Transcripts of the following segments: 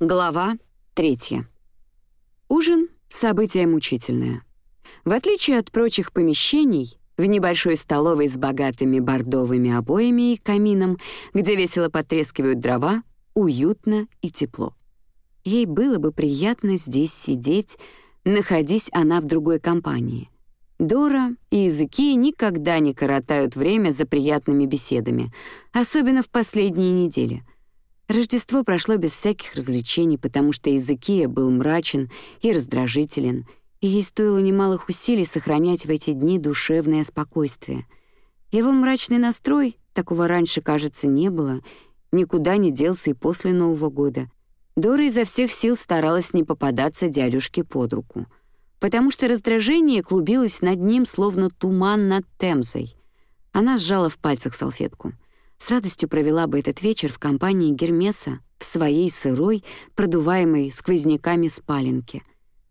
Глава третья. Ужин — событие мучительное. В отличие от прочих помещений, в небольшой столовой с богатыми бордовыми обоями и камином, где весело потрескивают дрова, уютно и тепло. Ей было бы приятно здесь сидеть, находясь она в другой компании. Дора и языки никогда не коротают время за приятными беседами, особенно в последние недели — Рождество прошло без всяких развлечений, потому что Изыкия был мрачен и раздражителен, и ей стоило немалых усилий сохранять в эти дни душевное спокойствие. Его мрачный настрой, такого раньше, кажется, не было, никуда не делся и после Нового года. Дора изо всех сил старалась не попадаться дядюшке под руку, потому что раздражение клубилось над ним, словно туман над Темзой. Она сжала в пальцах салфетку — с радостью провела бы этот вечер в компании Гермеса в своей сырой, продуваемой сквозняками спаленке,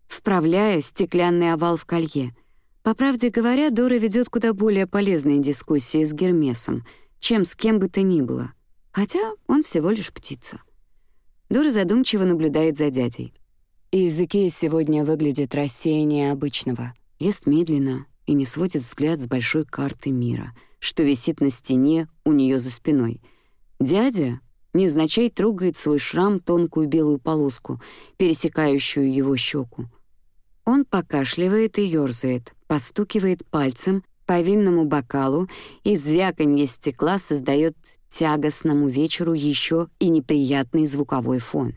вправляя стеклянный овал в колье. По правде говоря, Дора ведет куда более полезные дискуссии с Гермесом, чем с кем бы то ни было, хотя он всего лишь птица. Дора задумчиво наблюдает за дядей. Языки сегодня выглядит рассеяннее обычного, ест медленно и не сводит взгляд с большой карты мира — что висит на стене у нее за спиной. Дядя невзначай трогает свой шрам тонкую белую полоску, пересекающую его щеку. Он покашливает и ёрзает, постукивает пальцем по винному бокалу, и звяканье стекла создает тягостному вечеру еще и неприятный звуковой фон.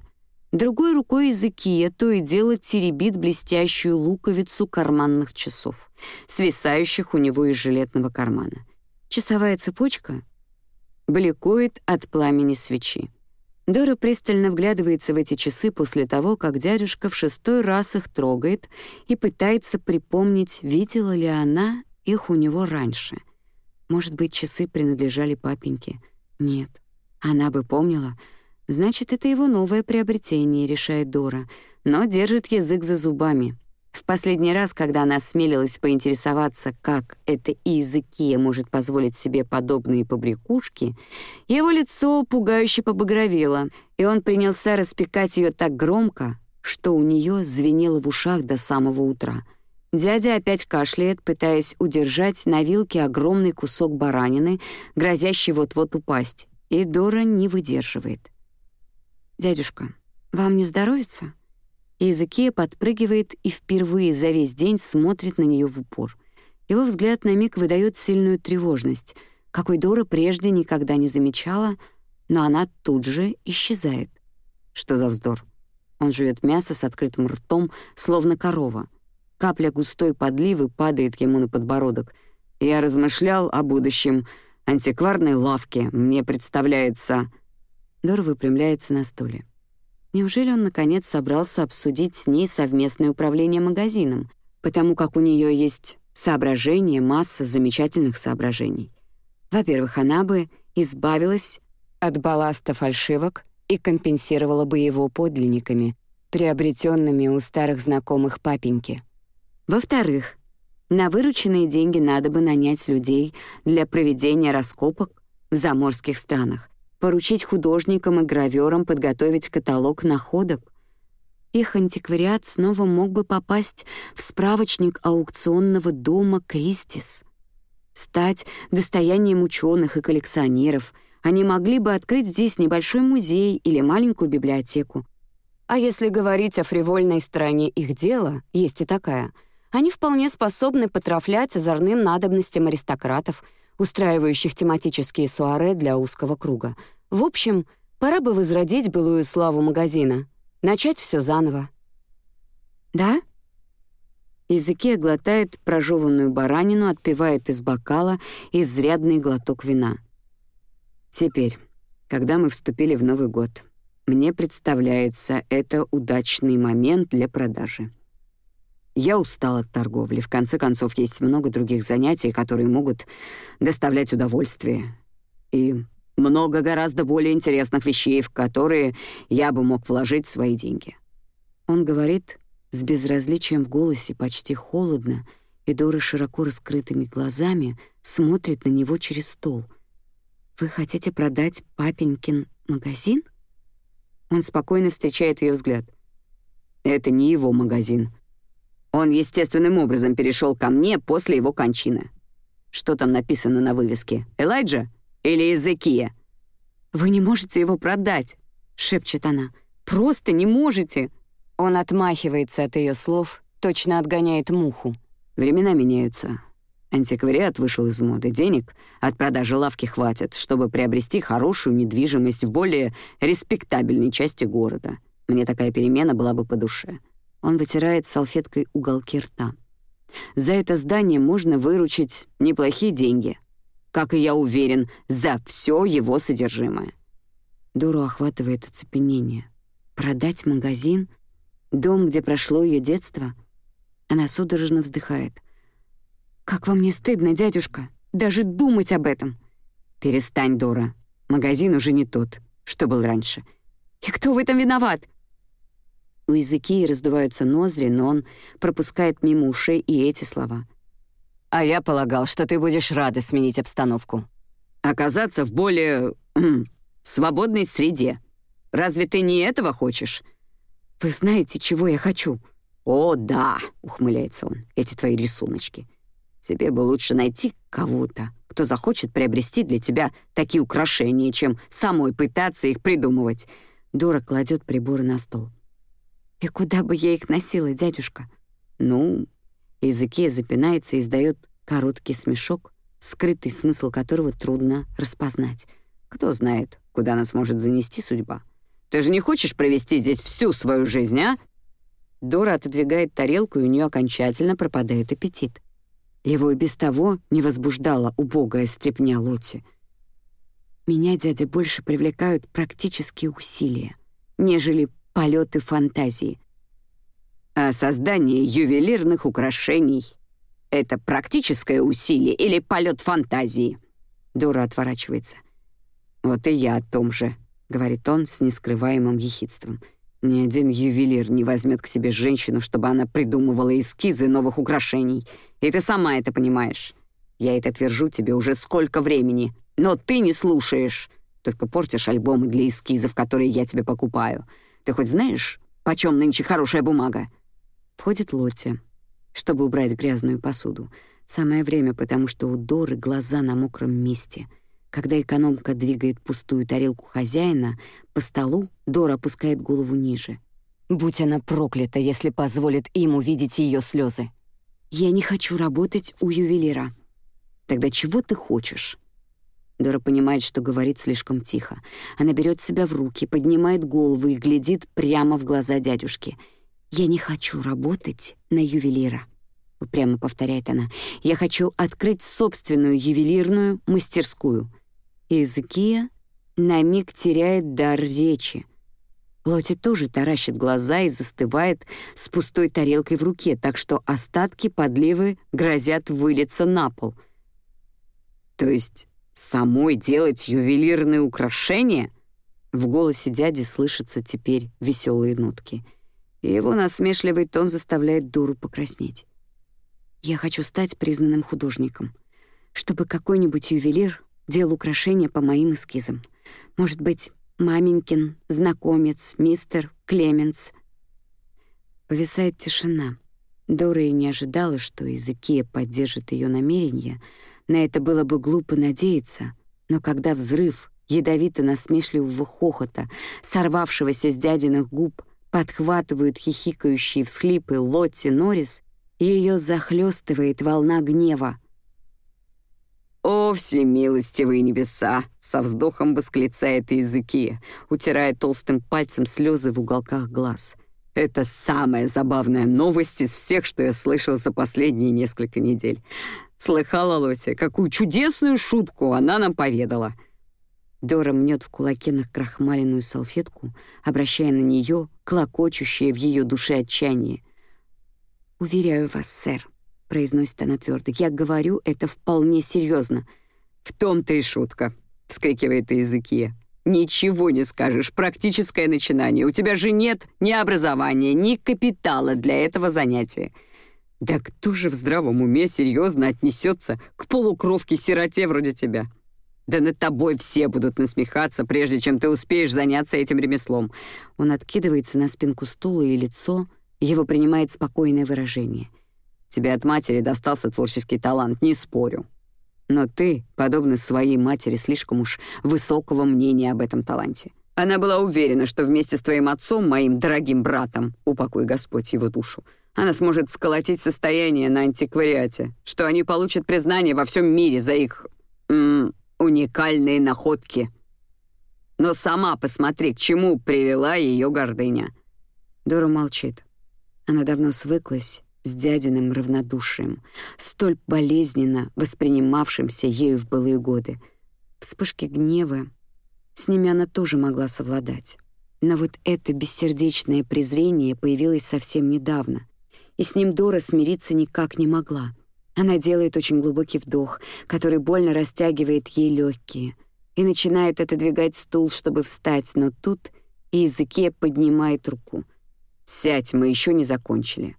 Другой рукой языки то и дело теребит блестящую луковицу карманных часов, свисающих у него из жилетного кармана. Часовая цепочка бликует от пламени свечи. Дора пристально вглядывается в эти часы после того, как дядюшка в шестой раз их трогает и пытается припомнить, видела ли она их у него раньше. Может быть, часы принадлежали папеньке? Нет. Она бы помнила. Значит, это его новое приобретение, решает Дора, но держит язык за зубами — в последний раз, когда она осмелилась поинтересоваться, как это Иезекия может позволить себе подобные побрякушки, его лицо пугающе побагровело, и он принялся распекать ее так громко, что у нее звенело в ушах до самого утра. Дядя опять кашляет, пытаясь удержать на вилке огромный кусок баранины, грозящий вот-вот упасть, и Дора не выдерживает. «Дядюшка, вам не здоровится?» Иезекия подпрыгивает и впервые за весь день смотрит на нее в упор. Его взгляд на миг выдает сильную тревожность, какой Дора прежде никогда не замечала, но она тут же исчезает. Что за вздор? Он жует мясо с открытым ртом, словно корова. Капля густой подливы падает ему на подбородок. Я размышлял о будущем антикварной лавке. Мне представляется... Дора выпрямляется на стуле. Неужели он наконец собрался обсудить с ней совместное управление магазином, потому как у нее есть соображения, масса замечательных соображений. Во-первых, она бы избавилась от балласта фальшивок и компенсировала бы его подлинниками, приобретенными у старых знакомых папеньки. Во-вторых, на вырученные деньги надо бы нанять людей для проведения раскопок в заморских странах, поручить художникам и гравёрам подготовить каталог находок. Их антиквариат снова мог бы попасть в справочник аукционного дома «Кристис». Стать достоянием ученых и коллекционеров, они могли бы открыть здесь небольшой музей или маленькую библиотеку. А если говорить о фривольной стороне их дела, есть и такая, они вполне способны потрафлять озорным надобностям аристократов — устраивающих тематические суаре для узкого круга. В общем, пора бы возродить былую славу магазина, начать все заново. «Да?» Языке глотает прожеванную баранину, отпивает из бокала изрядный глоток вина. «Теперь, когда мы вступили в Новый год, мне представляется это удачный момент для продажи. Я устал от торговли. В конце концов, есть много других занятий, которые могут доставлять удовольствие. И много гораздо более интересных вещей, в которые я бы мог вложить свои деньги. Он говорит с безразличием в голосе, почти холодно, и Дора широко раскрытыми глазами смотрит на него через стол. «Вы хотите продать папенькин магазин?» Он спокойно встречает ее взгляд. «Это не его магазин. Он естественным образом перешел ко мне после его кончины. Что там написано на вывеске? Элайджа или Эзекия?» «Вы не можете его продать», — шепчет она. «Просто не можете». Он отмахивается от ее слов, точно отгоняет муху. Времена меняются. Антиквариат вышел из моды. Денег от продажи лавки хватит, чтобы приобрести хорошую недвижимость в более респектабельной части города. Мне такая перемена была бы по душе. Он вытирает салфеткой уголки рта. За это здание можно выручить неплохие деньги. Как и я уверен, за все его содержимое. Дору охватывает оцепенение. Продать магазин? Дом, где прошло ее детство? Она судорожно вздыхает — «Как вам не стыдно, дядюшка, даже думать об этом?» «Перестань, Дора. Магазин уже не тот, что был раньше. И кто в этом виноват?» У языки раздуваются ноздри, но он пропускает мимо ушей и эти слова. «А я полагал, что ты будешь рада сменить обстановку. Оказаться в более... М, свободной среде. Разве ты не этого хочешь?» «Вы знаете, чего я хочу?» «О, да!» — ухмыляется он. «Эти твои рисуночки. Тебе бы лучше найти кого-то, кто захочет приобрести для тебя такие украшения, чем самой пытаться их придумывать». Дора кладет приборы на стол. «И куда бы я их носила, дядюшка?» «Ну...» Языке запинается и издает короткий смешок, скрытый смысл которого трудно распознать. Кто знает, куда нас может занести судьба. Ты же не хочешь провести здесь всю свою жизнь, а? Дора отодвигает тарелку, и у нее окончательно пропадает аппетит. Его и без того не возбуждала убогая стряпня Лоти. Меня, дядя, больше привлекают практические усилия, нежели полеты фантазии. А создание ювелирных украшений — это практическое усилие или полет фантазии? Дора отворачивается. «Вот и я о том же», — говорит он с нескрываемым ехидством — ни один ювелир не возьмет к себе женщину, чтобы она придумывала эскизы новых украшений. И ты сама это понимаешь. Я это твержу тебе уже сколько времени, но ты не слушаешь. Только портишь альбомы для эскизов, которые я тебе покупаю. Ты хоть знаешь, почем нынче хорошая бумага?» Входит Лотти, чтобы убрать грязную посуду. Самое время, потому что у Доры глаза на мокром месте — когда экономка двигает пустую тарелку хозяина, по столу Дора опускает голову ниже. Будь она проклята, если позволит им увидеть ее слезы. «Я не хочу работать у ювелира». «Тогда чего ты хочешь?» Дора понимает, что говорит слишком тихо. Она берет себя в руки, поднимает голову и глядит прямо в глаза дядюшки. «Я не хочу работать на ювелира». — упрямо повторяет она. «Я хочу открыть собственную ювелирную мастерскую. Изкия на миг теряет дар речи. Лоти тоже таращит глаза и застывает с пустой тарелкой в руке, так что остатки подливы грозят вылиться на пол. «То есть самой делать ювелирные украшения?» В голосе дяди слышатся теперь веселые нотки. И его насмешливый тон заставляет дуру покраснеть. «Я хочу стать признанным художником, чтобы какой-нибудь ювелир делал украшения по моим эскизам. Может быть, маменькин, знакомец, мистер Клеменс. Повисает тишина. Дора и не ожидала, что Изыкия поддержит ее намерения. На это было бы глупо надеяться. Но когда взрыв ядовито-насмешливого хохота, сорвавшегося с дядиных губ, подхватывают хихикающие всхлипы Лотти Норрис, ее захлестывает волна гнева — «О, всемилостивые небеса!» — со вздохом восклицает языки, утирая толстым пальцем слезы в уголках глаз. «Это самая забавная новость из всех, что я слышал за последние несколько недель. Слыхала, Лося, какую чудесную шутку она нам поведала!» Дора мнет в кулаке на крахмаленную салфетку, обращая на нее клокочущее в ее душе отчаяние. «Уверяю вас, сэр, произносит она твердо. Я говорю это вполне серьезно. В том-то и шутка, вскрикивает Иезекия. Ничего не скажешь, практическое начинание. У тебя же нет ни образования, ни капитала для этого занятия. Да кто же в здравом уме серьезно отнесется к полукровке-сироте вроде тебя? Да над тобой все будут насмехаться, прежде чем ты успеешь заняться этим ремеслом. Он откидывается на спинку стула, и лицо его принимает спокойное выражение. Тебе от матери достался творческий талант, не спорю. Но ты, подобно своей матери, слишком уж высокого мнения об этом таланте. Она была уверена, что вместе с твоим отцом, моим дорогим братом, упокой Господь его душу, она сможет сколотить состояние на антиквариате, что они получат признание во всем мире за их... М уникальные находки. Но сама посмотри, к чему привела ее гордыня. Дора молчит. Она давно свыклась с дядиным равнодушием, столь болезненно воспринимавшимся ею в былые годы. Вспышки гнева, с ними она тоже могла совладать. Но вот это бессердечное презрение появилось совсем недавно, и с ним Дора смириться никак не могла. Она делает очень глубокий вдох, который больно растягивает ей легкие, и начинает отодвигать стул, чтобы встать, но тут языке поднимает руку. «Сядь, мы еще не закончили».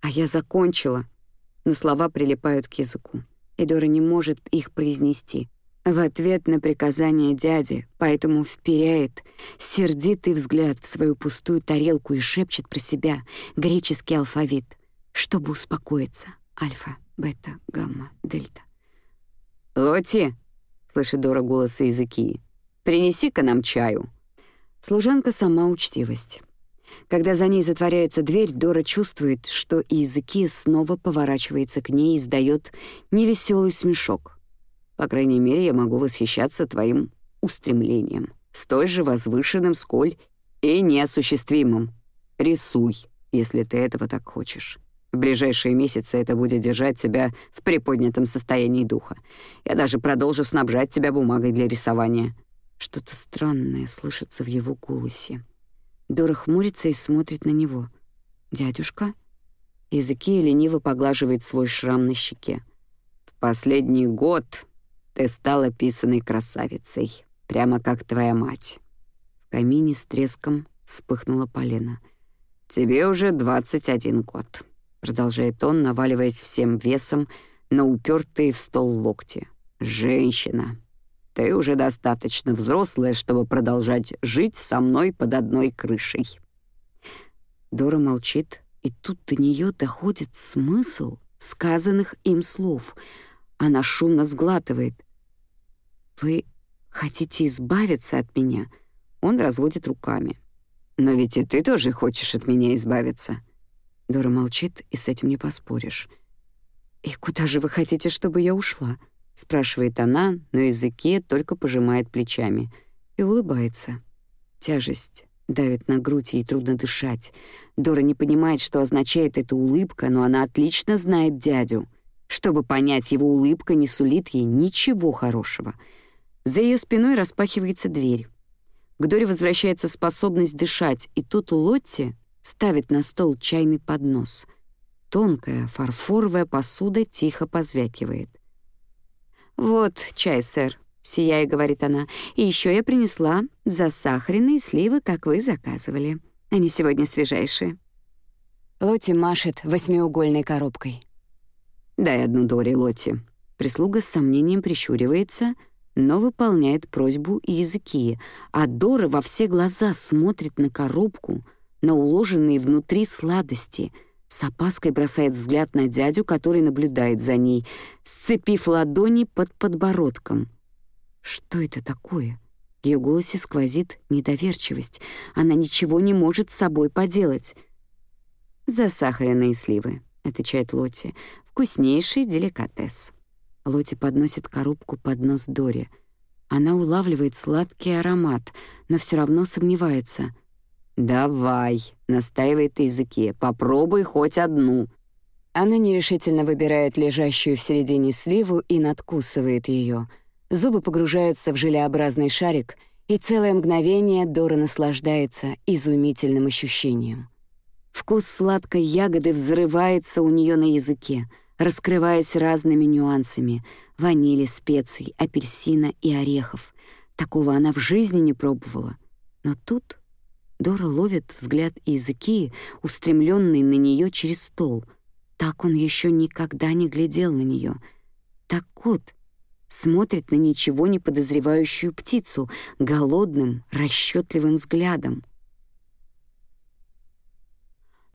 А я закончила, но слова прилипают к языку, и Дора не может их произнести. В ответ на приказание дяди, поэтому вперяет сердитый взгляд в свою пустую тарелку и шепчет про себя греческий алфавит, чтобы успокоиться. Альфа бета, гамма, дельта. «Лоти!» — слышит Дора голос языки. «Принеси-ка нам чаю». Служанка сама учтивость. Когда за ней затворяется дверь, Дора чувствует, что языки снова поворачивается к ней и издает невеселый смешок. «По крайней мере, я могу восхищаться твоим устремлением, столь же возвышенным, сколь и неосуществимым. Рисуй, если ты этого так хочешь». В ближайшие месяцы это будет держать тебя в приподнятом состоянии духа. Я даже продолжу снабжать тебя бумагой для рисования». Что-то странное слышится в его голосе. Дора хмурится и смотрит на него. «Дядюшка?» Языки лениво поглаживает свой шрам на щеке. «В последний год ты стала писаной красавицей, прямо как твоя мать». В камине с треском вспыхнула полена. «Тебе уже двадцать один год» продолжает он, наваливаясь всем весом на упертые в стол локти. Женщина, ты уже достаточно взрослая, чтобы продолжать жить со мной под одной крышей. Дора молчит, и тут до нее доходит смысл сказанных им слов. Она шумно сглатывает. Вы хотите избавиться от меня? Он разводит руками. Но ведь и ты тоже хочешь от меня избавиться. Дора молчит, и с этим не поспоришь. «И куда же вы хотите, чтобы я ушла?» — спрашивает она, но языке только пожимает плечами и улыбается. Тяжесть давит на грудь, ей трудно дышать. Дора не понимает, что означает эта улыбка, но она отлично знает дядю. Чтобы понять, его улыбка не сулит ей ничего хорошего. За ее спиной распахивается дверь. К Доре возвращается способность дышать, и тут Лотти ставит на стол чайный поднос. Тонкая фарфоровая посуда тихо позвякивает. «Вот чай, сэр», — сияя, говорит она. «И еще я принесла засахаренные сливы, как вы заказывали. Они сегодня свежайшие». Лотти машет восьмиугольной коробкой. «Дай одну Дори, Лотти». Прислуга с сомнением прищуривается, но выполняет просьбу и языки, а Дора во все глаза смотрит на коробку, на уложенные внутри сладости, с опаской бросает взгляд на дядю, который наблюдает за ней, сцепив ладони под подбородком. Что это такое? В её голосе сквозит недоверчивость. Она ничего не может с собой поделать. «Засахаренные сливы», — отвечает Лотти. «Вкуснейший деликатес». Лотти подносит коробку под нос Дори. Она улавливает сладкий аромат, но все равно сомневается — «Давай», — настаивает языке, — «попробуй хоть одну». Она нерешительно выбирает лежащую в середине сливу и надкусывает ее. Зубы погружаются в желеобразный шарик, и целое мгновение Дора наслаждается изумительным ощущением. Вкус сладкой ягоды взрывается у нее на языке, раскрываясь разными нюансами — ванили, специй, апельсина и орехов. Такого она в жизни не пробовала. Но тут Дора ловит взгляд языки, устремленный на нее через стол. Так он еще никогда не глядел на нее. Так вот, смотрит на ничего не подозревающую птицу голодным, расчетливым взглядом.